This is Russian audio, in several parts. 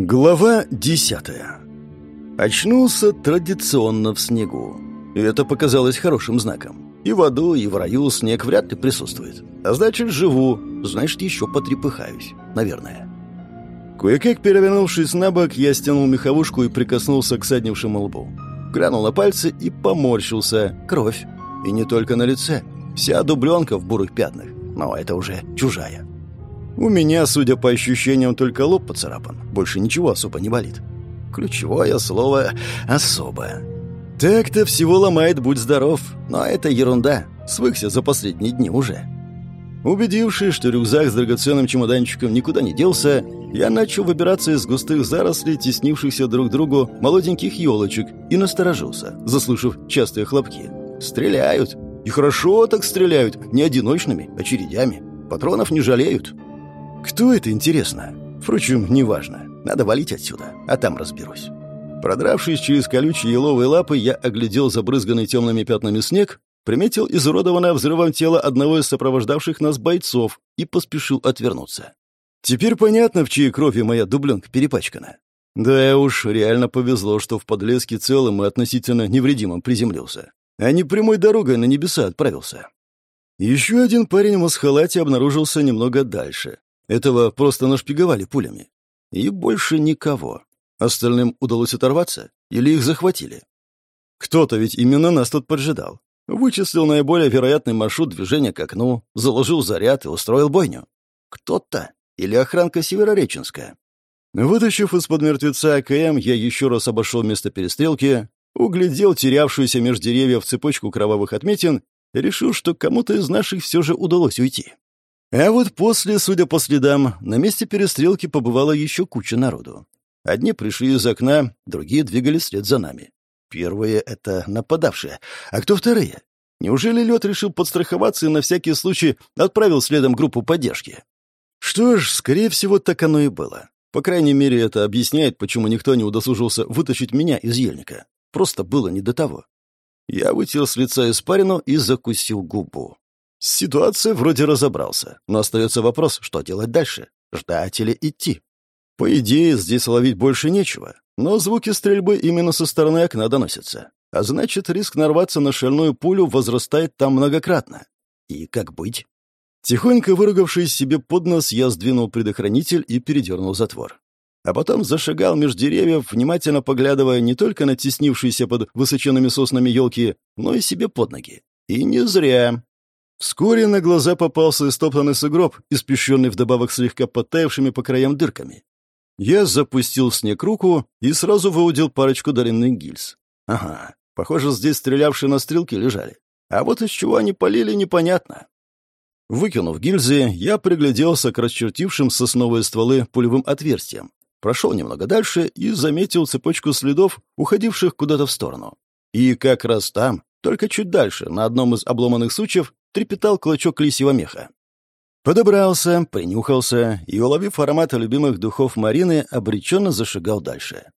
Глава десятая. Очнулся традиционно в снегу. И это показалось хорошим знаком. И в аду, и в раю снег вряд ли присутствует. А значит, живу, значит, еще потрепыхаюсь. Наверное. Кое-как перевернувшись на бок, я стянул меховушку и прикоснулся к саднившему лбу. Глянул на пальцы и поморщился. Кровь. И не только на лице. Вся дубленка в бурых пятнах. Но это уже чужая. У меня, судя по ощущениям, только лоб поцарапан. Больше ничего особо не болит. Ключевое слово «особо». Так-то всего ломает «будь здоров», но это ерунда. Свыкся за последние дни уже. Убедившись, что рюкзак с драгоценным чемоданчиком никуда не делся, я начал выбираться из густых зарослей, теснившихся друг к другу молоденьких елочек, и насторожился, заслышав частые хлопки. «Стреляют! И хорошо так стреляют, не одиночными, а чередями. Патронов не жалеют». Кто это, интересно? Впрочем, неважно. Надо валить отсюда, а там разберусь. Продравшись через колючие еловые лапы, я оглядел забрызганный темными пятнами снег, приметил изуродованное взрывом тело одного из сопровождавших нас бойцов и поспешил отвернуться. Теперь понятно, в чьей крови моя дубленка перепачкана. Да уж, реально повезло, что в подлеске целым и относительно невредимым приземлился, а не прямой дорогой на небеса отправился. Еще один парень в масхалате обнаружился немного дальше. Этого просто нашпиговали пулями. И больше никого. Остальным удалось оторваться или их захватили. Кто-то ведь именно нас тут поджидал. Вычислил наиболее вероятный маршрут движения к окну, заложил заряд и устроил бойню. Кто-то или охранка Северореченская. Вытащив из-под мертвеца АКМ, я еще раз обошел место перестрелки, углядел терявшуюся между деревьев цепочку кровавых отметин и решил, что кому-то из наших все же удалось уйти. А вот после, судя по следам, на месте перестрелки побывала еще куча народу. Одни пришли из окна, другие двигались вслед за нами. Первые — это нападавшие. А кто вторые? Неужели лед решил подстраховаться и на всякий случай отправил следом группу поддержки? Что ж, скорее всего, так оно и было. По крайней мере, это объясняет, почему никто не удосужился вытащить меня из ельника. Просто было не до того. Я вытер с лица испарину и закусил губу. С ситуацией вроде разобрался, но остается вопрос, что делать дальше? Ждать или идти? По идее, здесь ловить больше нечего, но звуки стрельбы именно со стороны окна доносятся. А значит, риск нарваться на шальную пулю возрастает там многократно. И как быть? Тихонько выругавшись себе под нос, я сдвинул предохранитель и передернул затвор. А потом зашагал меж деревьев, внимательно поглядывая не только на теснившиеся под высоченными соснами елки, но и себе под ноги. И не зря. Вскоре на глаза попался истоптанный сугроб, испещенный вдобавок слегка подтаявшими по краям дырками. Я запустил в снег руку и сразу выудил парочку даренных гильз. Ага, похоже, здесь стрелявшие на стрелки лежали. А вот из чего они полили, непонятно. Выкинув гильзы, я пригляделся к расчертившим сосновые стволы пулевым отверстиям. Прошел немного дальше и заметил цепочку следов, уходивших куда-то в сторону. И как раз там, только чуть дальше, на одном из обломанных сучьев, трепетал клочок лисьего меха. Подобрался, принюхался и, уловив аромат любимых духов Марины, обреченно зашагал дальше.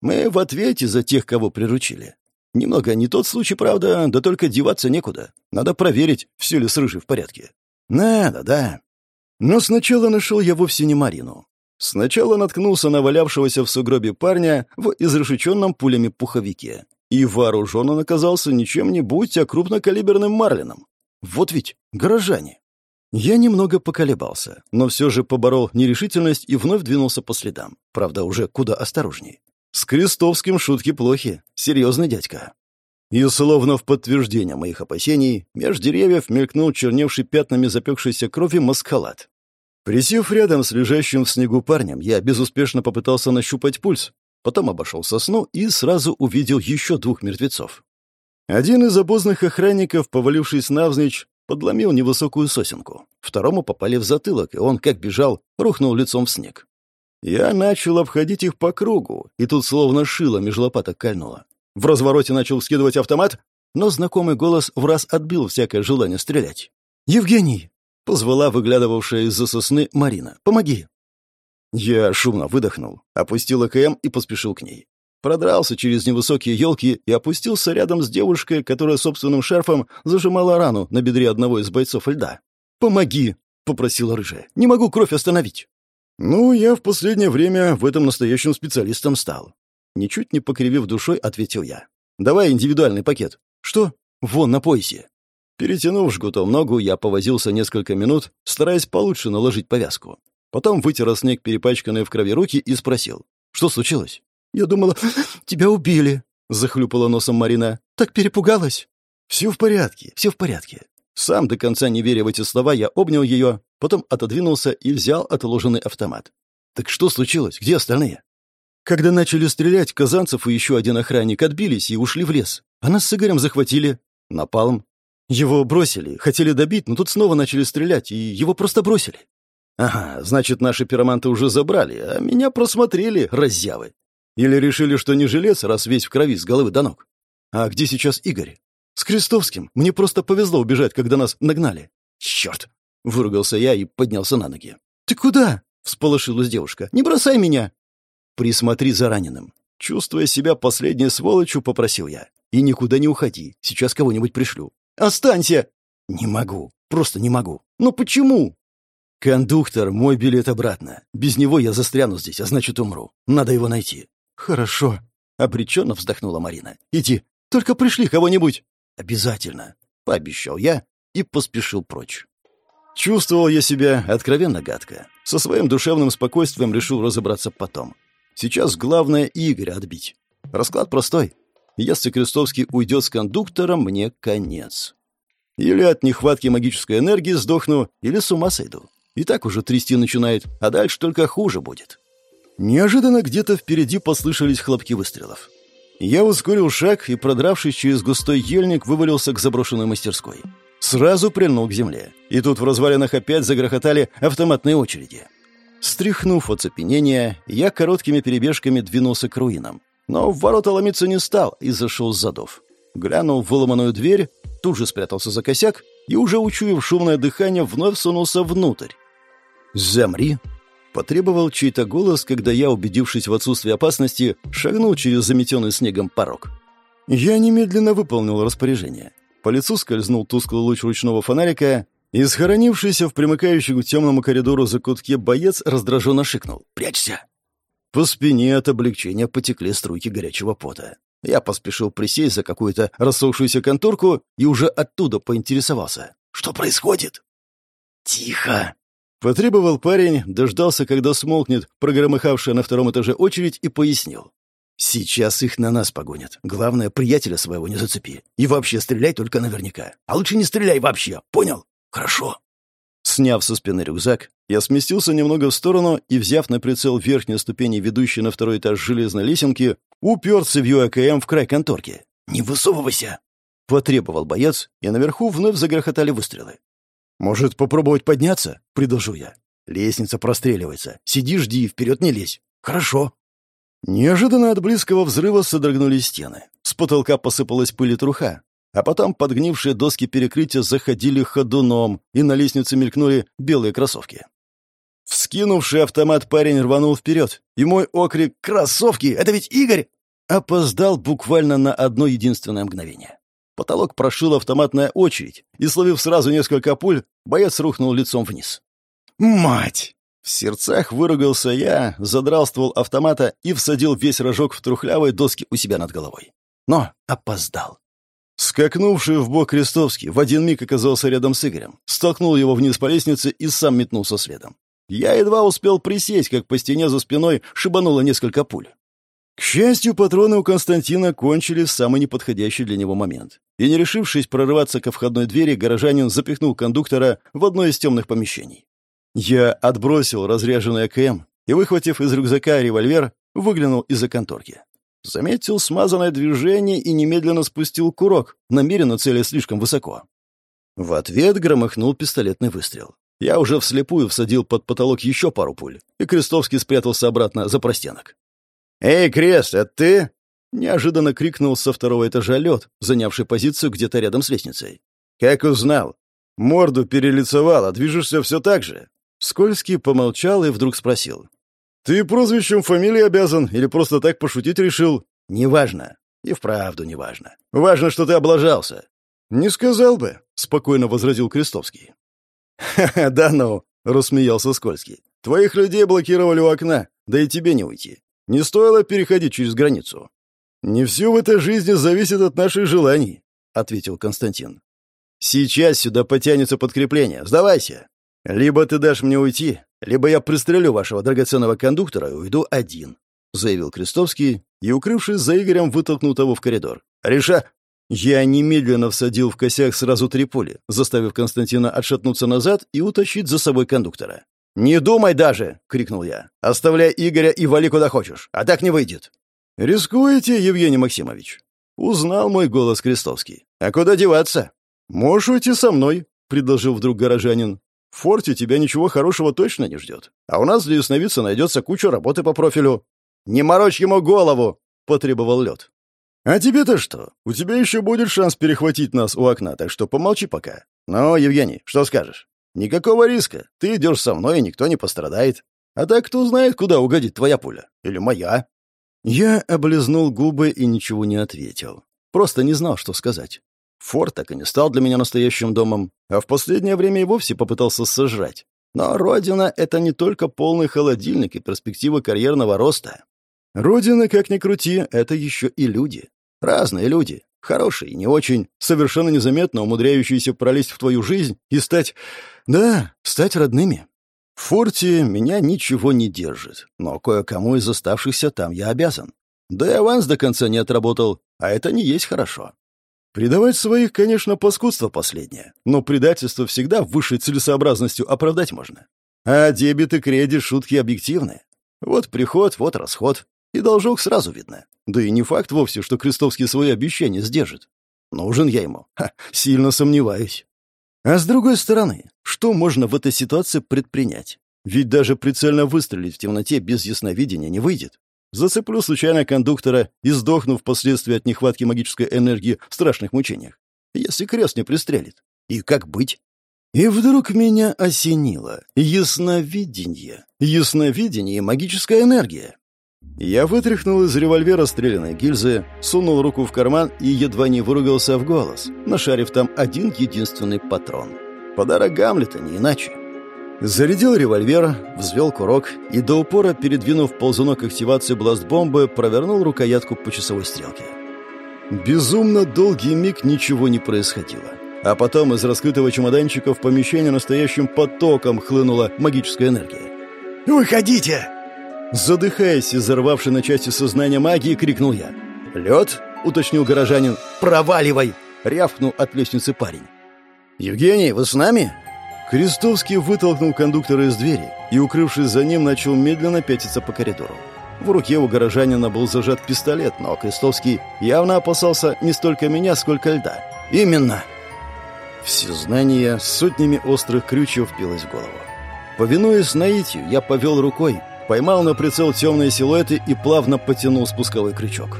Мы в ответе за тех, кого приручили. Немного не тот случай, правда, да только деваться некуда. Надо проверить, все ли с рыжей в порядке. Надо, да. Но сначала нашел я вовсе не Марину. Сначала наткнулся на валявшегося в сугробе парня в изрешеченном пулями пуховике. И вооружен он оказался не будь, а крупнокалиберным марлином. Вот ведь горожане. Я немного поколебался, но все же поборол нерешительность и вновь двинулся по следам. Правда, уже куда осторожней. С Крестовским шутки плохи. Серьезный дядька. И словно в подтверждение моих опасений, меж деревьев мелькнул черневший пятнами запекшейся крови маскалад. Присев рядом с лежащим в снегу парнем, я безуспешно попытался нащупать пульс, потом обошел сосну и сразу увидел еще двух мертвецов. Один из обозных охранников, повалившись навзничь, подломил невысокую сосенку. Второму попали в затылок, и он, как бежал, рухнул лицом в снег. Я начал обходить их по кругу, и тут словно шило меж лопаток кольнуло. В развороте начал скидывать автомат, но знакомый голос в раз отбил всякое желание стрелять. «Евгений!» — позвала выглядывавшая из-за сосны Марина. «Помоги!» Я шумно выдохнул, опустил АКМ и поспешил к ней продрался через невысокие елки и опустился рядом с девушкой, которая собственным шарфом зажимала рану на бедре одного из бойцов льда. «Помоги!» — попросила рыжая. «Не могу кровь остановить!» «Ну, я в последнее время в этом настоящим специалистом стал». Ничуть не покривив душой, ответил я. «Давай индивидуальный пакет». «Что?» «Вон, на поясе». Перетянув жгутом ногу, я повозился несколько минут, стараясь получше наложить повязку. Потом вытер снег перепачканные в крови руки и спросил. «Что случилось?» «Я думала, тебя убили», — захлюпала носом Марина. «Так перепугалась». «Все в порядке, все в порядке». Сам до конца не веря в эти слова, я обнял ее, потом отодвинулся и взял отложенный автомат. «Так что случилось? Где остальные?» Когда начали стрелять, Казанцев и еще один охранник отбились и ушли в лес. А нас с Игорем захватили. Напалм. Его бросили, хотели добить, но тут снова начали стрелять, и его просто бросили. Ага, значит, наши пироманты уже забрали, а меня просмотрели, раззявы. Или решили, что не жилец, раз весь в крови с головы до ног. А где сейчас Игорь? С Крестовским. Мне просто повезло убежать, когда нас нагнали. Черт! Выругался я и поднялся на ноги. Ты куда? Всполошилась девушка. Не бросай меня. Присмотри за раненым. Чувствуя себя последней сволочью, попросил я. И никуда не уходи. Сейчас кого-нибудь пришлю. Останься! Не могу. Просто не могу. Но почему? Кондуктор, мой билет обратно. Без него я застряну здесь, а значит умру. Надо его найти. Хорошо. Обреченно вздохнула Марина. Иди. Только пришли кого-нибудь. Обязательно. Пообещал я и поспешил прочь. Чувствовал я себя откровенно гадко. Со своим душевным спокойствием решил разобраться потом. Сейчас главное Игоря отбить. Расклад простой. Если Крестовский уйдет с кондуктором, мне конец. Или от нехватки магической энергии сдохну, или с ума сойду. И так уже трясти начинает, а дальше только хуже будет. Неожиданно где-то впереди послышались хлопки выстрелов. Я ускорил шаг и, продравшись через густой ельник, вывалился к заброшенной мастерской. Сразу прильнул к земле. И тут в развалинах опять загрохотали автоматные очереди. Стряхнув оцепенение, я короткими перебежками двинулся к руинам. Но в ворота ломиться не стал и зашел с задов. Глянул в выломанную дверь, тут же спрятался за косяк и, уже учуяв шумное дыхание, вновь сунулся внутрь. «Замри!» — потребовал чей-то голос, когда я, убедившись в отсутствии опасности, шагнул через заметенный снегом порог. Я немедленно выполнил распоряжение. По лицу скользнул тусклый луч ручного фонарика, и схоронившийся в примыкающем к темному коридору закутке боец раздраженно шикнул. «Прячься!» По спине от облегчения потекли струйки горячего пота. Я поспешил присесть за какую-то рассохшуюся конторку и уже оттуда поинтересовался. «Что происходит?» «Тихо!» Потребовал парень, дождался, когда смолкнет прогромыхавшая на втором этаже очередь, и пояснил. «Сейчас их на нас погонят. Главное, приятеля своего не зацепи. И вообще стреляй только наверняка. А лучше не стреляй вообще, понял? Хорошо?» Сняв со спины рюкзак, я сместился немного в сторону и, взяв на прицел верхней ступени, ведущей на второй этаж железной лесенки, уперся в ЮАКМ в край конторки. «Не высовывайся!» — потребовал боец, и наверху вновь загрохотали выстрелы. «Может, попробовать подняться?» — предложу я. «Лестница простреливается. Сиди, жди, вперед не лезь». «Хорошо». Неожиданно от близкого взрыва содрогнулись стены. С потолка посыпалась пыль и труха, а потом подгнившие доски перекрытия заходили ходуном, и на лестнице мелькнули белые кроссовки. Вскинувший автомат парень рванул вперед, и мой окрик «Кроссовки! Это ведь Игорь!» опоздал буквально на одно единственное мгновение. Потолок прошил автоматная очередь, и, словив сразу несколько пуль, боец рухнул лицом вниз. «Мать!» В сердцах выругался я, задрал ствол автомата и всадил весь рожок в трухлявой доски у себя над головой. Но опоздал. Скакнувший в бок Крестовский в один миг оказался рядом с Игорем, столкнул его вниз по лестнице и сам метнулся следом. Я едва успел присесть, как по стене за спиной шибануло несколько пуль. К счастью, патроны у Константина кончились в самый неподходящий для него момент. И не решившись прорываться ко входной двери, горожанин запихнул кондуктора в одно из темных помещений. Я отбросил разряженный АКМ и, выхватив из рюкзака револьвер, выглянул из-за конторки. Заметил смазанное движение и немедленно спустил курок, намеренно целя слишком высоко. В ответ громыхнул пистолетный выстрел. Я уже вслепую всадил под потолок еще пару пуль, и Крестовский спрятался обратно за простенок. «Эй, Крест, это ты?» — неожиданно крикнул со второго этажа лед, занявший позицию где-то рядом с лестницей. «Как узнал? Морду перелицевал, а движешься все так же?» Скользкий помолчал и вдруг спросил. «Ты прозвищем фамилии обязан или просто так пошутить решил?» «Неважно. И вправду неважно. Важно, что ты облажался». «Не сказал бы», — спокойно возразил Крестовский. «Ха-ха, да ну», — рассмеялся Скользкий. Твоих людей блокировали у окна, да и тебе не уйти. Не стоило переходить через границу». «Не все в этой жизни зависит от наших желаний», — ответил Константин. «Сейчас сюда потянется подкрепление. Сдавайся. Либо ты дашь мне уйти, либо я пристрелю вашего драгоценного кондуктора и уйду один», — заявил Крестовский и, укрывшись за Игорем, вытолкнул того в коридор. «Реша...» Я немедленно всадил в косяк сразу три пули, заставив Константина отшатнуться назад и утащить за собой кондуктора. «Не думай даже!» — крикнул я. «Оставляй Игоря и вали куда хочешь, а так не выйдет». «Рискуете, Евгений Максимович?» Узнал мой голос Крестовский. «А куда деваться?» «Можешь уйти со мной», — предложил вдруг горожанин. «В форте тебя ничего хорошего точно не ждет. А у нас для ясновидца найдется куча работы по профилю». «Не морочь ему голову!» — потребовал лед. «А тебе-то что? У тебя еще будет шанс перехватить нас у окна, так что помолчи пока. Ну, Евгений, что скажешь? Никакого риска. Ты идешь со мной, и никто не пострадает. А так кто знает, куда угодит твоя пуля? Или моя?» Я облизнул губы и ничего не ответил. Просто не знал, что сказать. Форт так и не стал для меня настоящим домом, а в последнее время и вовсе попытался сожрать. Но Родина — это не только полный холодильник и перспективы карьерного роста. Родина, как ни крути, это еще и люди. Разные люди. Хорошие и не очень, совершенно незаметно умудряющиеся пролезть в твою жизнь и стать... Да, стать родными. В форте меня ничего не держит, но кое-кому из оставшихся там я обязан. Да и аванс до конца не отработал, а это не есть хорошо. Предавать своих, конечно, паскудство последнее, но предательство всегда высшей целесообразностью оправдать можно. А дебет и кредит — шутки объективны. Вот приход, вот расход. И должок сразу видно. Да и не факт вовсе, что Крестовский свои обещания сдержит. Нужен я ему. Ха, сильно сомневаюсь. А с другой стороны, что можно в этой ситуации предпринять? Ведь даже прицельно выстрелить в темноте без ясновидения не выйдет. Зацеплю случайно кондуктора и сдохну впоследствии от нехватки магической энергии в страшных мучениях. Если крест не пристрелит. И как быть? И вдруг меня осенило. Ясновидение. Ясновидение и магическая энергия. Я вытряхнул из револьвера стрелянной гильзы, сунул руку в карман и едва не выругался в голос, нашарив там один единственный патрон. Подарок Гамлета, не иначе. Зарядил револьвер, взвел курок и до упора, передвинув ползунок активации бласт-бомбы, провернул рукоятку по часовой стрелке. Безумно долгий миг ничего не происходило. А потом из раскрытого чемоданчика в помещение настоящим потоком хлынула магическая энергия. «Выходите!» Задыхаясь и взорвавший на части сознания магии, крикнул я. «Лед?» — уточнил горожанин. «Проваливай!» — рявкнул от лестницы парень. «Евгений, вы с нами?» Крестовский вытолкнул кондуктора из двери и, укрывшись за ним, начал медленно пятиться по коридору. В руке у горожанина был зажат пистолет, но Крестовский явно опасался не столько меня, сколько льда. «Именно!» Все знания сотнями острых крючев впилось в голову. Повинуясь наитию, я повел рукой, поймал на прицел темные силуэты и плавно потянул спусковой крючок.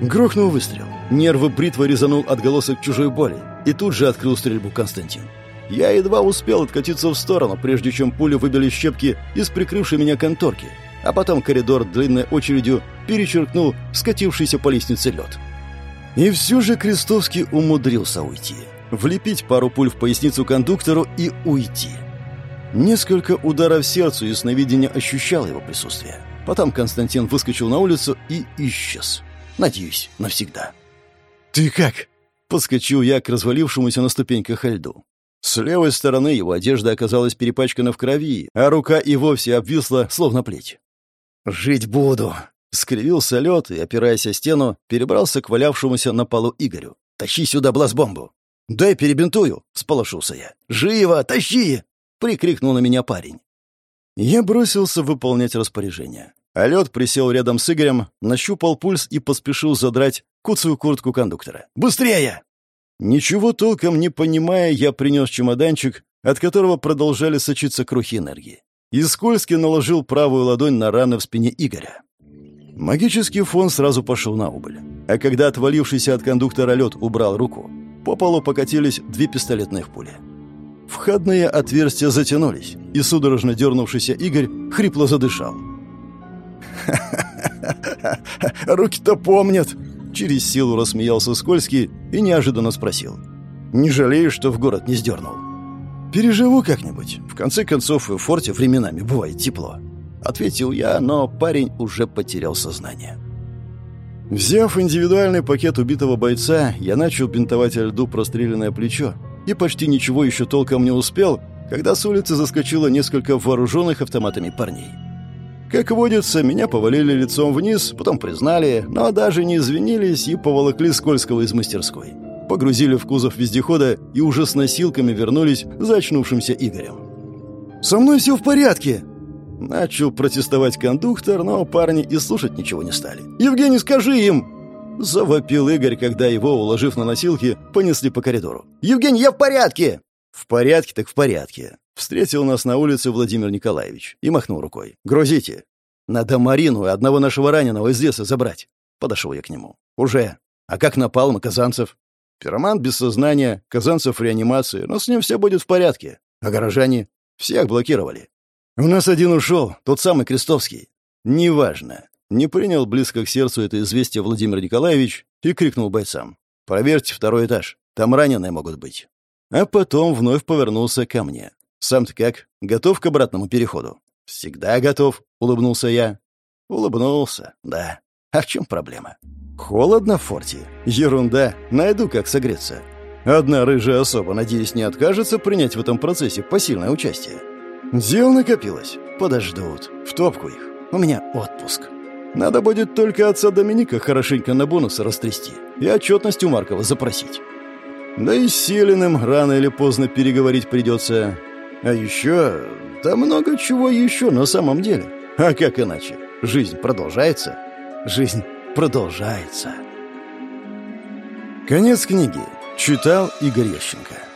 Грохнул выстрел. Нервы бритвы резанул отголосок чужой боли, и тут же открыл стрельбу Константин. Я едва успел откатиться в сторону, прежде чем пули выбили щепки из прикрывшей меня конторки, а потом коридор длинной очередью перечеркнул скатившийся по лестнице лед. И все же Крестовский умудрился уйти. Влепить пару пуль в поясницу кондуктору и уйти. Несколько ударов сердцу и сновидение ощущал его присутствие. Потом Константин выскочил на улицу и исчез. Надеюсь, навсегда. «Ты как?» — подскочил я к развалившемуся на ступеньках льду. С левой стороны его одежда оказалась перепачкана в крови, а рука и вовсе обвисла, словно плеть. «Жить буду!» — скривился лед и, опираясь о стену, перебрался к валявшемуся на полу Игорю. «Тащи сюда блазбомбу!» «Дай перебинтую!» — сполошился я. «Живо! Тащи!» — прикрикнул на меня парень. Я бросился выполнять распоряжение. А лед присел рядом с Игорем, нащупал пульс и поспешил задрать куцую куртку кондуктора. «Быстрее!» Ничего толком не понимая, я принес чемоданчик, от которого продолжали сочиться крухи энергии. И скользки наложил правую ладонь на раны в спине Игоря. Магический фон сразу пошел на убыль. А когда отвалившийся от кондуктора лед убрал руку, по полу покатились две пистолетных пули. Входные отверстия затянулись, и судорожно дернувшийся Игорь хрипло задышал. «Руки-то помнят!» Через силу рассмеялся Скользкий и неожиданно спросил. «Не жалеешь, что в город не сдернул?» «Переживу как-нибудь. В конце концов, в форте временами бывает тепло». Ответил я, но парень уже потерял сознание. Взяв индивидуальный пакет убитого бойца, я начал бинтовать льду простреленное плечо и почти ничего еще толком не успел, когда с улицы заскочило несколько вооруженных автоматами парней. Как водится, меня повалили лицом вниз, потом признали, но даже не извинились и поволокли Скользкого из мастерской. Погрузили в кузов вездехода и уже с носилками вернулись за очнувшимся Игорем. «Со мной все в порядке!» Начал протестовать кондуктор, но парни и слушать ничего не стали. «Евгений, скажи им!» Завопил Игорь, когда его, уложив на носилки, понесли по коридору. «Евгений, я в порядке!» «В порядке так в порядке. Встретил нас на улице Владимир Николаевич и махнул рукой. «Грузите! Надо Марину и одного нашего раненого из леса забрать!» Подошел я к нему. «Уже! А как напал на Казанцев?» «Пироман без сознания, Казанцев в реанимации, но с ним все будет в порядке. А горожане? Всех блокировали. У нас один ушел, тот самый Крестовский. Неважно. Не принял близко к сердцу это известие Владимир Николаевич и крикнул бойцам. «Проверьте второй этаж, там раненые могут быть». А потом вновь повернулся ко мне. «Сам ты как? Готов к обратному переходу?» «Всегда готов», — улыбнулся я. Улыбнулся, да. А в чем проблема? Холодно в форте? Ерунда. Найду, как согреться. Одна рыжая особа, надеюсь, не откажется принять в этом процессе посильное участие. Дел накопилось. Подождут. В топку их. У меня отпуск. Надо будет только отца Доминика хорошенько на бонусы растрясти и отчетность у Маркова запросить. Да и с Селиным рано или поздно переговорить придется. А еще... Да много чего еще на самом деле. А как иначе? Жизнь продолжается. Жизнь продолжается. Конец книги. Читал Игорь Ященко.